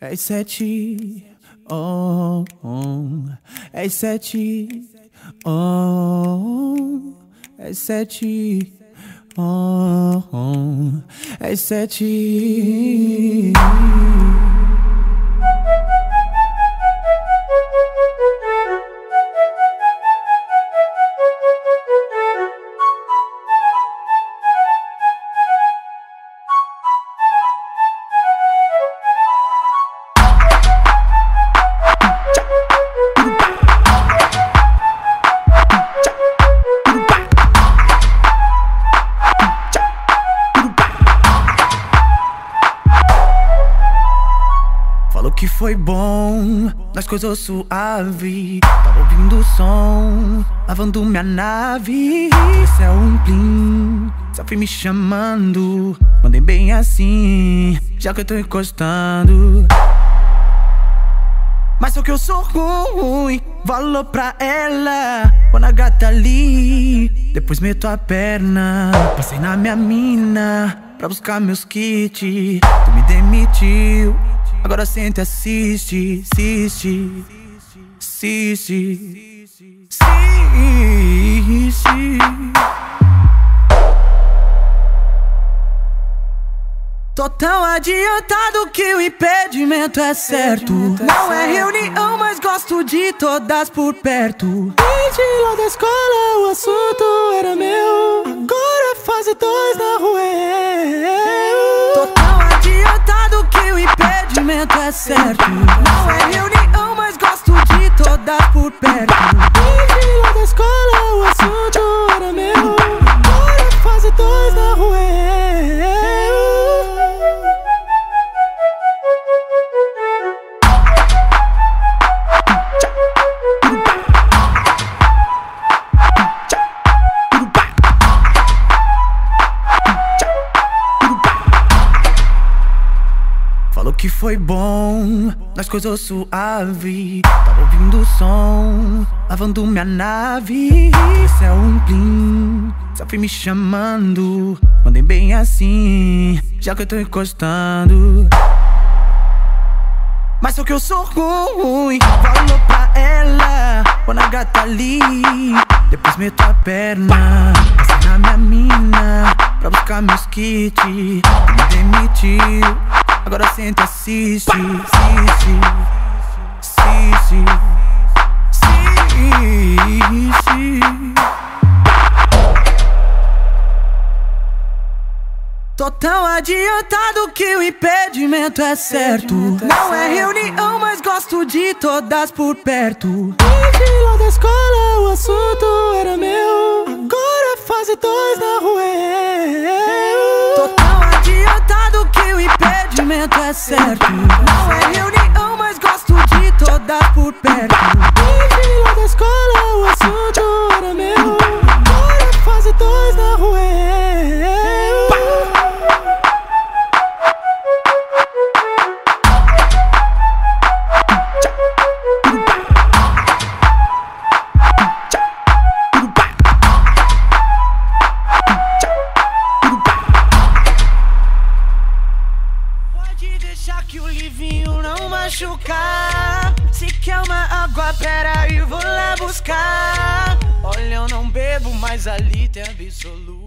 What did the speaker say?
É sete, oh, oh. É sete, oh, é sete, oh, oh. É sete. Que foi bom, nós coisas suave. Tava ouvindo o som, lavando minha nave. Esse é um plim, fui me chamando. Mandei bem assim, já que eu tô encostando. Mas só que eu sou ruim, valor pra ela. Quando a gata ali, depois meto a perna. Passei na minha mina pra buscar meus kits. Tu me demitiu, agora senta e assiste, assiste, assiste, assiste. Tô tão adiantado que o impedimento é certo. Não é reunião, mas gosto de todas por perto. Desde lá da escola o assunto era meu. Agora é fase dois na rua é eu. Certo. Não Falou que foi bom, nós coisas suave. Tava ouvindo o som, lavando minha nave. Esse é um plim, só fui me chamando. Mandei bem assim, já que eu tô encostando. Mas só que eu sou ruim, falou pra ela. Quando a gata ali, depois meto a perna. Passei na minha mina pra buscar meus kits. Me demitiu, agora senta e assiste, assiste, assiste, assiste. Tô tão adiantado que o impedimento é certo. Não é reunião, mas gosto de todas por perto. Desde lá da escola o assunto era meu. Agora é fase dois na rua impedimento é certo. Não é que o livinho não machucar. Se quer uma água, pera aí, vou lá buscar. Olha, eu não bebo, mas ali tem absoluto.